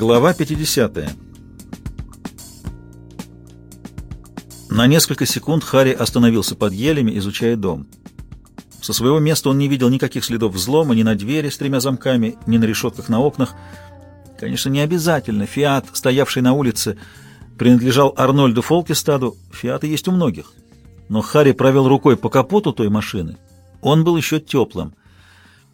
Глава 50. На несколько секунд Харри остановился под елями, изучая дом. Со своего места он не видел никаких следов взлома ни на двери с тремя замками, ни на решетках на окнах. Конечно, не обязательно. «Фиат», стоявший на улице, принадлежал Арнольду Фолкестаду. «Фиаты» есть у многих. Но Харри провел рукой по капоту той машины. Он был еще теплым.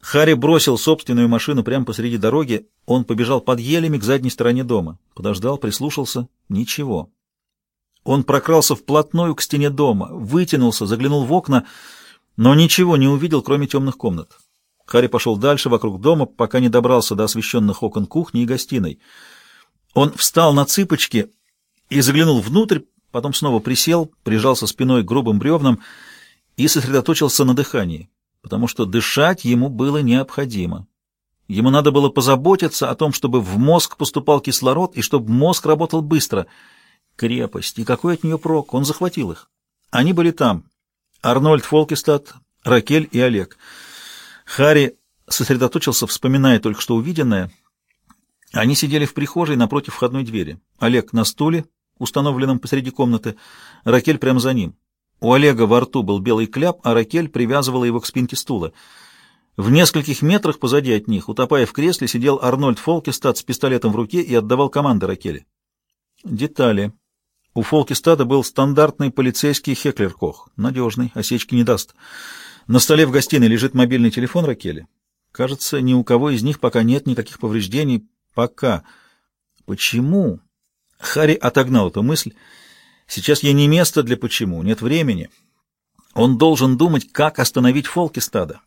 Харри бросил собственную машину прямо посреди дороги. Он побежал под елями к задней стороне дома. Подождал, прислушался. Ничего. Он прокрался вплотную к стене дома, вытянулся, заглянул в окна, но ничего не увидел, кроме темных комнат. Харри пошел дальше, вокруг дома, пока не добрался до освещенных окон кухни и гостиной. Он встал на цыпочки и заглянул внутрь, потом снова присел, прижался спиной к грубым бревнам и сосредоточился на дыхании потому что дышать ему было необходимо. Ему надо было позаботиться о том, чтобы в мозг поступал кислород и чтобы мозг работал быстро. Крепость. И какой от нее прок? Он захватил их. Они были там. Арнольд Фолкестад, Ракель и Олег. Харри сосредоточился, вспоминая только что увиденное. Они сидели в прихожей напротив входной двери. Олег на стуле, установленном посреди комнаты, Ракель прямо за ним. У Олега во рту был белый кляп, а Ракель привязывала его к спинке стула. В нескольких метрах позади от них, утопая в кресле, сидел Арнольд Фолкестад с пистолетом в руке и отдавал команды Ракеле. Детали. У Фолкестада был стандартный полицейский Хеклер-Кох. Надежный, осечки не даст. На столе в гостиной лежит мобильный телефон Ракели. Кажется, ни у кого из них пока нет никаких повреждений. Пока. Почему? Харри отогнал эту мысль. Сейчас ей не место для почему, нет времени. Он должен думать, как остановить Фолкистада.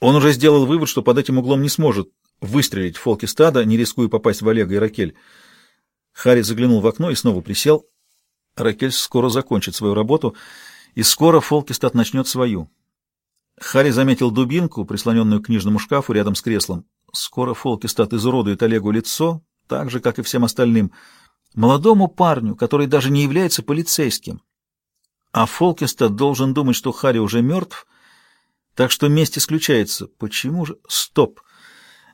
Он уже сделал вывод, что под этим углом не сможет выстрелить Фолкистада, не рискуя попасть в Олега и Ракель. Харри заглянул в окно и снова присел. Ракель скоро закончит свою работу, и скоро Фолкистад начнет свою. Харри заметил дубинку, прислоненную к книжному шкафу рядом с креслом. Скоро Фолкистад изуродует Олегу лицо, так же, как и всем остальным — молодому парню, который даже не является полицейским. А Фолкестад должен думать, что Харри уже мертв, так что месть исключается. Почему же? Стоп!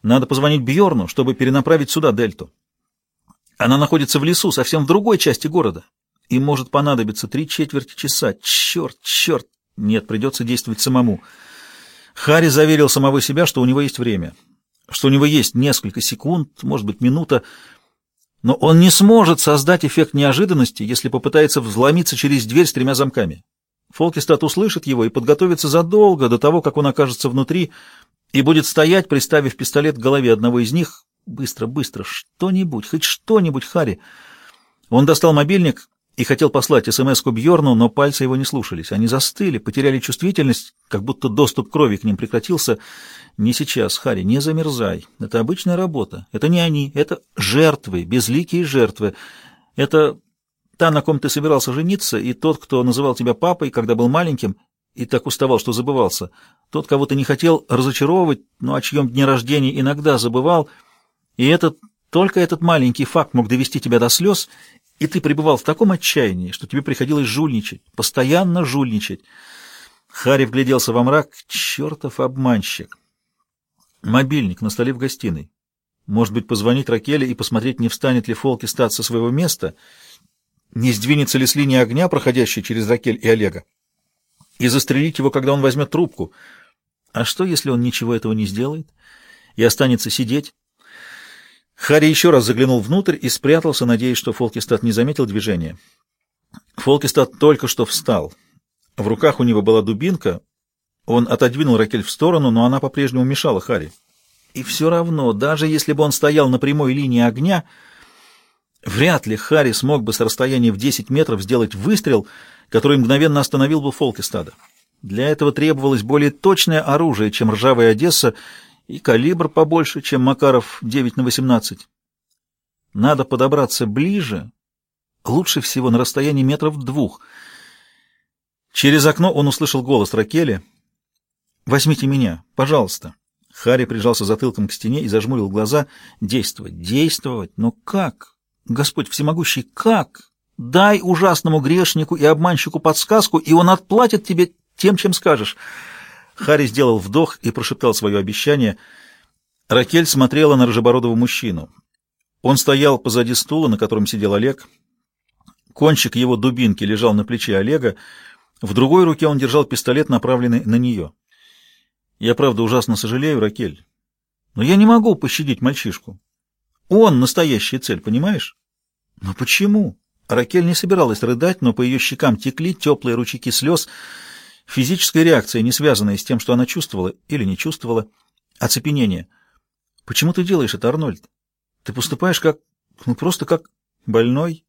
Надо позвонить Бьорну, чтобы перенаправить сюда Дельту. Она находится в лесу, совсем в другой части города, и может понадобиться три четверти часа. Черт, черт! Нет, придется действовать самому. Харри заверил самого себя, что у него есть время, что у него есть несколько секунд, может быть, минута, но он не сможет создать эффект неожиданности, если попытается взломиться через дверь с тремя замками. Фолкистат услышит его и подготовится задолго до того, как он окажется внутри, и будет стоять, приставив пистолет к голове одного из них. Быстро, быстро, что-нибудь, хоть что-нибудь, Харри. Он достал мобильник и хотел послать СМС-ку Бьорну, но пальцы его не слушались. Они застыли, потеряли чувствительность, как будто доступ крови к ним прекратился. Не сейчас, Харри, не замерзай. Это обычная работа. Это не они, это жертвы, безликие жертвы. Это та, на ком ты собирался жениться, и тот, кто называл тебя папой, когда был маленьким, и так уставал, что забывался. Тот, кого ты не хотел разочаровывать, но о чьем дне рождения иногда забывал. И этот, только этот маленький факт мог довести тебя до слез, и ты пребывал в таком отчаянии, что тебе приходилось жульничать, постоянно жульничать. Харри вгляделся во мрак. Чертов обманщик. Мобильник на столе в гостиной. Может быть, позвонить Ракеле и посмотреть, не встанет ли Фолки стать со своего места, не сдвинется ли с линии огня, проходящей через Ракель и Олега, и застрелить его, когда он возьмет трубку. А что, если он ничего этого не сделает и останется сидеть? Харри еще раз заглянул внутрь и спрятался, надеясь, что Фолкистат не заметил движения. Фолкистат только что встал. В руках у него была дубинка. Он отодвинул Ракель в сторону, но она по-прежнему мешала Харри. И все равно, даже если бы он стоял на прямой линии огня, вряд ли Харри смог бы с расстояния в 10 метров сделать выстрел, который мгновенно остановил бы Фолкистада. Для этого требовалось более точное оружие, чем ржавая Одесса, и калибр побольше, чем Макаров 9 на 18. Надо подобраться ближе, лучше всего на расстоянии метров двух. Через окно он услышал голос Ракели. «Возьмите меня, пожалуйста». Харри прижался затылком к стене и зажмурил глаза. «Действовать, действовать, но как? Господь всемогущий, как? Дай ужасному грешнику и обманщику подсказку, и он отплатит тебе тем, чем скажешь». Харри сделал вдох и прошептал свое обещание. Ракель смотрела на рыжебородого мужчину. Он стоял позади стула, на котором сидел Олег. Кончик его дубинки лежал на плече Олега. В другой руке он держал пистолет, направленный на нее. Я, правда, ужасно сожалею, Ракель, но я не могу пощадить мальчишку. Он настоящая цель, понимаешь? Но почему? Ракель не собиралась рыдать, но по ее щекам текли теплые ручейки слез. Физическая реакция, не связанная с тем, что она чувствовала или не чувствовала. Оцепенение. Почему ты делаешь это, Арнольд? Ты поступаешь как... ну, просто как больной.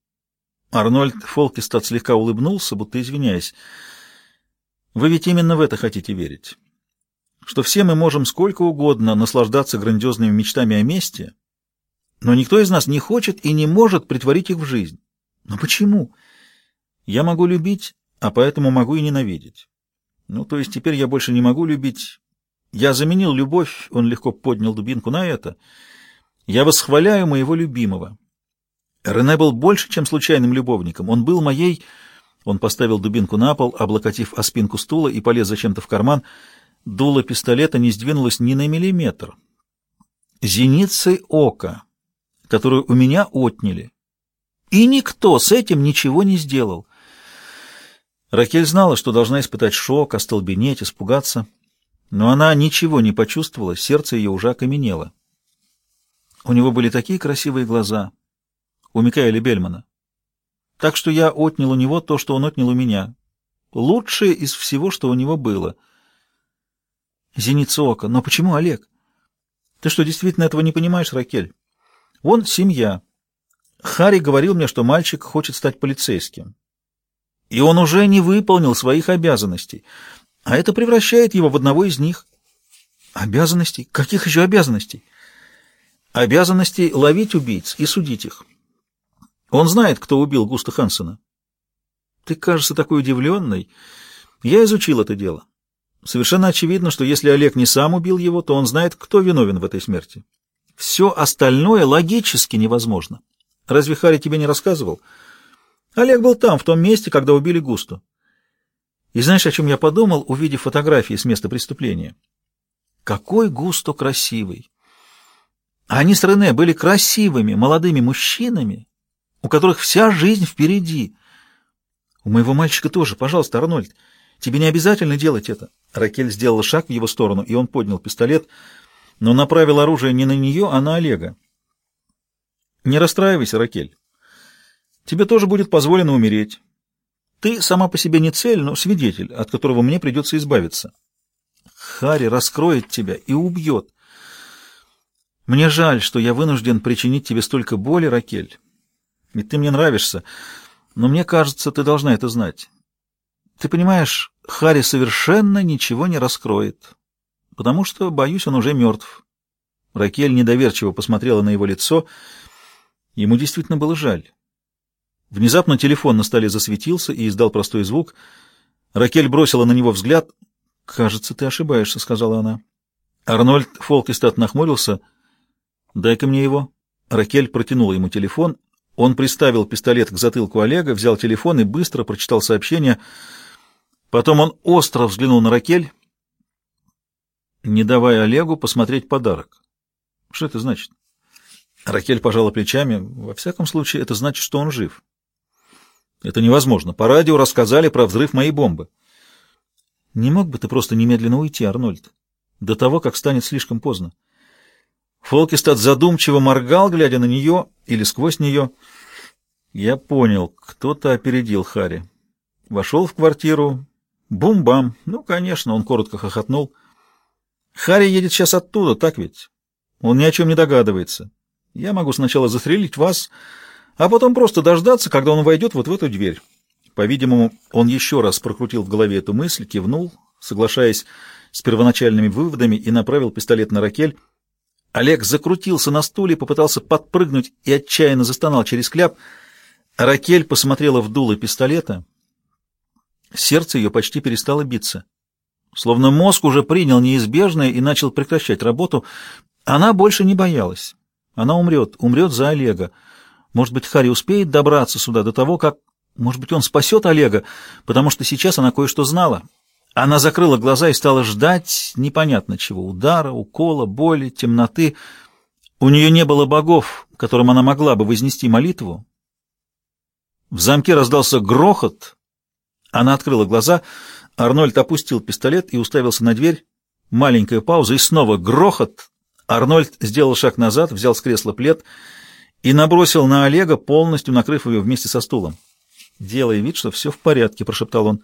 Арнольд Фолкистад слегка улыбнулся, будто извиняясь. Вы ведь именно в это хотите верить. Что все мы можем сколько угодно наслаждаться грандиозными мечтами о мести, но никто из нас не хочет и не может притворить их в жизнь. Но почему? Я могу любить, а поэтому могу и ненавидеть. Ну, то есть теперь я больше не могу любить. Я заменил любовь, он легко поднял дубинку на это. Я восхваляю моего любимого. Рене был больше, чем случайным любовником. Он был моей... Он поставил дубинку на пол, облокотив о спинку стула и полез зачем-то в карман. Дуло пистолета не сдвинулось ни на миллиметр. Зеницей ока которую у меня отняли. И никто с этим ничего не сделал. Ракель знала, что должна испытать шок, остолбенеть, испугаться, но она ничего не почувствовала, сердце ее уже окаменело. У него были такие красивые глаза, у Микаэля Бельмана. Так что я отнял у него то, что он отнял у меня. Лучшее из всего, что у него было. Зеница ока. Но почему, Олег? Ты что, действительно этого не понимаешь, Ракель? Он семья. Харри говорил мне, что мальчик хочет стать полицейским. И он уже не выполнил своих обязанностей, а это превращает его в одного из них. Обязанностей? Каких еще обязанностей? Обязанностей ловить убийц и судить их. Он знает, кто убил Густа Хансена. Ты, кажется, такой удивленный. Я изучил это дело. Совершенно очевидно, что если Олег не сам убил его, то он знает, кто виновен в этой смерти. Все остальное логически невозможно. Разве Харри тебе не рассказывал? Олег был там, в том месте, когда убили Густу. И знаешь, о чем я подумал, увидев фотографии с места преступления? Какой Густо красивый! Они с Рене были красивыми, молодыми мужчинами, у которых вся жизнь впереди. У моего мальчика тоже. Пожалуйста, Арнольд, тебе не обязательно делать это. Ракель сделала шаг в его сторону, и он поднял пистолет — но направил оружие не на нее, а на Олега. «Не расстраивайся, Ракель. Тебе тоже будет позволено умереть. Ты сама по себе не цель, но свидетель, от которого мне придется избавиться. Хари раскроет тебя и убьет. Мне жаль, что я вынужден причинить тебе столько боли, Ракель. Ведь ты мне нравишься, но мне кажется, ты должна это знать. Ты понимаешь, Хари совершенно ничего не раскроет потому что, боюсь, он уже мертв. Ракель недоверчиво посмотрела на его лицо. Ему действительно было жаль. Внезапно телефон на столе засветился и издал простой звук. Ракель бросила на него взгляд. «Кажется, ты ошибаешься», — сказала она. Арнольд Фолкестад нахмурился. «Дай-ка мне его». Ракель протянула ему телефон. Он приставил пистолет к затылку Олега, взял телефон и быстро прочитал сообщение. Потом он остро взглянул на Ракель не давая Олегу посмотреть подарок. Что это значит? Ракель пожала плечами. Во всяком случае, это значит, что он жив. Это невозможно. По радио рассказали про взрыв моей бомбы. Не мог бы ты просто немедленно уйти, Арнольд? До того, как станет слишком поздно. Фолкистад задумчиво моргал, глядя на нее или сквозь нее. Я понял, кто-то опередил Хари. Вошел в квартиру. Бум-бам. Ну, конечно, он коротко хохотнул. Харри едет сейчас оттуда, так ведь? Он ни о чем не догадывается. Я могу сначала застрелить вас, а потом просто дождаться, когда он войдет вот в эту дверь. По-видимому, он еще раз прокрутил в голове эту мысль, кивнул, соглашаясь с первоначальными выводами, и направил пистолет на Ракель. Олег закрутился на стуле, попытался подпрыгнуть и отчаянно застонал через кляп. Ракель посмотрела в дуло пистолета. Сердце ее почти перестало биться. Словно мозг уже принял неизбежное и начал прекращать работу, она больше не боялась. Она умрет, умрет за Олега. Может быть, Харри успеет добраться сюда до того, как... Может быть, он спасет Олега, потому что сейчас она кое-что знала. Она закрыла глаза и стала ждать непонятно чего. Удара, укола, боли, темноты. У нее не было богов, которым она могла бы вознести молитву. В замке раздался грохот. Она открыла глаза. Арнольд опустил пистолет и уставился на дверь. Маленькая пауза и снова грохот. Арнольд сделал шаг назад, взял с кресла плед и набросил на Олега, полностью накрыв его вместе со стулом. «Делай вид, что все в порядке», — прошептал он.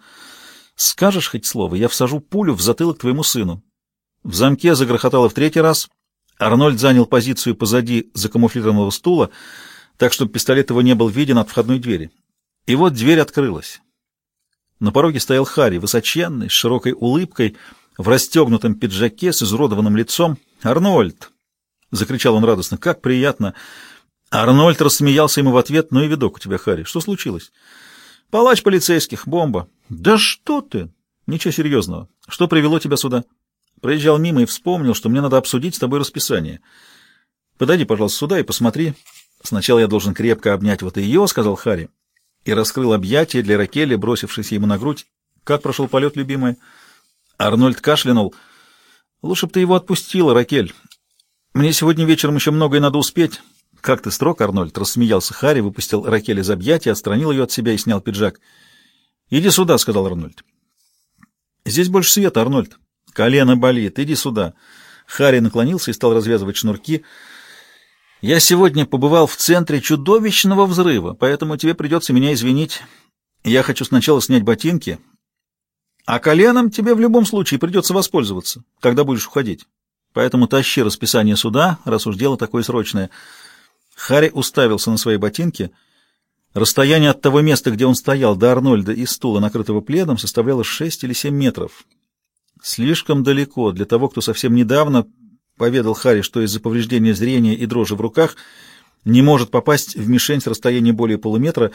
«Скажешь хоть слово, я всажу пулю в затылок твоему сыну». В замке загрохотало в третий раз. Арнольд занял позицию позади закамуфлированного стула, так, чтобы пистолет его не был виден от входной двери. И вот дверь открылась. На пороге стоял Харри, высоченный, с широкой улыбкой, в расстегнутом пиджаке, с изуродованным лицом. «Арнольд!» — закричал он радостно. «Как приятно!» Арнольд рассмеялся ему в ответ. «Ну и видок у тебя, Харри. Что случилось?» «Палач полицейских. Бомба». «Да что ты!» «Ничего серьезного. Что привело тебя сюда?» Проезжал мимо и вспомнил, что мне надо обсудить с тобой расписание. Подойди, пожалуйста, сюда и посмотри. Сначала я должен крепко обнять вот ее, — сказал Харри, и раскрыл объятия для Ракели, бросившись ему на грудь. Как прошел полет, любимая? Арнольд кашлянул. Лучше бы ты его отпустила, Ракель. Мне сегодня вечером еще многое надо успеть. Как ты строг, Арнольд, — рассмеялся Харри, выпустил Ракель из объятия, отстранил ее от себя и снял пиджак. Иди сюда, — сказал Арнольд. Здесь больше света, Арнольд. Колено болит, иди сюда. Харри наклонился и стал развязывать шнурки. Я сегодня побывал в центре чудовищного взрыва, поэтому тебе придется меня извинить. Я хочу сначала снять ботинки, а коленом тебе в любом случае придется воспользоваться, когда будешь уходить. Поэтому тащи расписание суда, раз уж дело такое срочное. Харри уставился на свои ботинки. Расстояние от того места, где он стоял, до Арнольда и стула, накрытого пледом, составляло шесть или семь метров. Слишком далеко для того, кто совсем недавно поведал Харри, что из-за повреждения зрения и дрожи в руках не может попасть в мишень с расстояния более полуметра,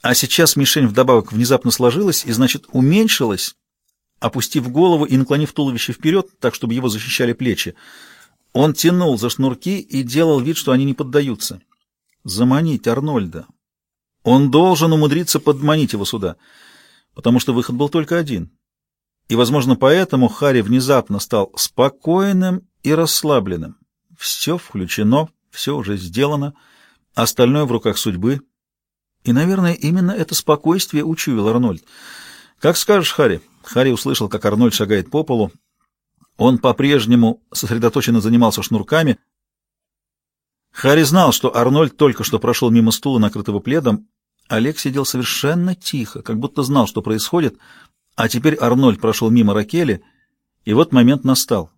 а сейчас мишень вдобавок внезапно сложилась и, значит, уменьшилась, опустив голову и наклонив туловище вперед, так, чтобы его защищали плечи. Он тянул за шнурки и делал вид, что они не поддаются. Заманить Арнольда. Он должен умудриться подманить его сюда, потому что выход был только один — и, возможно, поэтому Харри внезапно стал спокойным и расслабленным. Все включено, все уже сделано, остальное в руках судьбы. И, наверное, именно это спокойствие учуял Арнольд. «Как скажешь, Харри?» Харри услышал, как Арнольд шагает по полу. Он по-прежнему сосредоточенно занимался шнурками. Харри знал, что Арнольд только что прошел мимо стула, накрытого пледом. Олег сидел совершенно тихо, как будто знал, что происходит — а теперь Арнольд прошел мимо Ракели, и вот момент настал.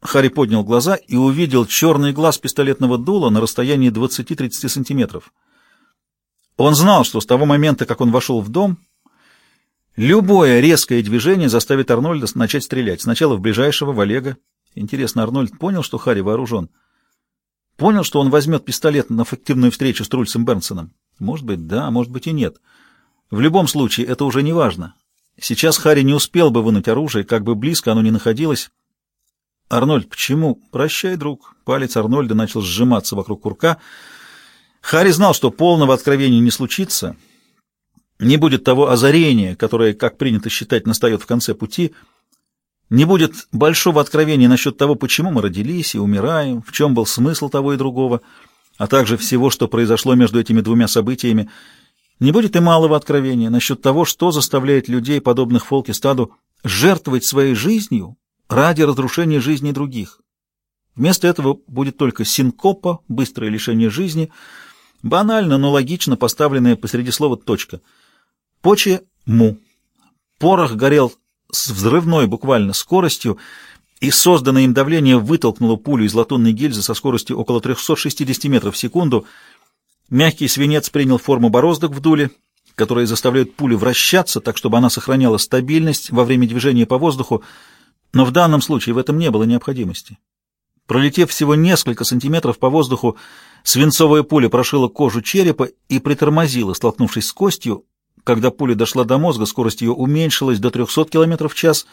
Харри поднял глаза и увидел черный глаз пистолетного дула на расстоянии 20-30 сантиметров. Он знал, что с того момента, как он вошел в дом, любое резкое движение заставит Арнольда начать стрелять. Сначала в ближайшего, в Олега. Интересно, Арнольд понял, что Харри вооружен? Понял, что он возьмет пистолет на фиктивную встречу с Трульсом Бернсоном? Может быть, да, может быть и нет. В любом случае, это уже не важно. Сейчас Харри не успел бы вынуть оружие, как бы близко оно ни находилось. «Арнольд, почему?» «Прощай, друг». Палец Арнольда начал сжиматься вокруг курка. Харри знал, что полного откровения не случится. Не будет того озарения, которое, как принято считать, настает в конце пути. Не будет большого откровения насчет того, почему мы родились и умираем, в чем был смысл того и другого, а также всего, что произошло между этими двумя событиями — не будет и малого откровения насчет того, что заставляет людей, подобных Фолке стаду, жертвовать своей жизнью ради разрушения жизни других. Вместо этого будет только синкопа, быстрое лишение жизни, банально, но логично поставленная посреди слова точка. Поче му. Порох горел с взрывной буквально скоростью, и созданное им давление вытолкнуло пулю из латунной гильзы со скоростью около 360 метров в секунду — Мягкий свинец принял форму бороздок в дуле, которые заставляют пулю вращаться, так чтобы она сохраняла стабильность во время движения по воздуху, но в данном случае в этом не было необходимости. Пролетев всего несколько сантиметров по воздуху, свинцовая пуля прошила кожу черепа и притормозила, столкнувшись с костью. Когда пуля дошла до мозга, скорость ее уменьшилась до 300 км в час.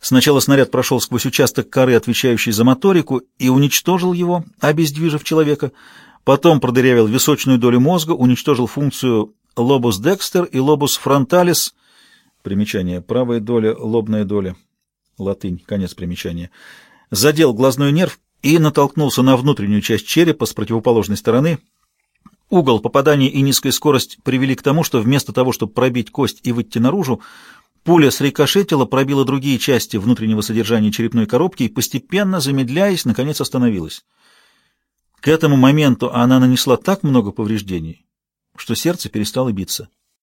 Сначала снаряд прошел сквозь участок коры, отвечающий за моторику, и уничтожил его, обездвижив человека — Потом продырявил височную долю мозга, уничтожил функцию лобус декстер и лобус фронталис. Примечание. Правая доля, лобная доля. Латынь. Конец примечания. Задел глазной нерв и натолкнулся на внутреннюю часть черепа с противоположной стороны. Угол попадания и низкая скорость привели к тому, что вместо того, чтобы пробить кость и выйти наружу, пуля срикошетила, пробила другие части внутреннего содержания черепной коробки и, постепенно замедляясь, наконец остановилась. К этому моменту она нанесла так много повреждений, что сердце перестало биться.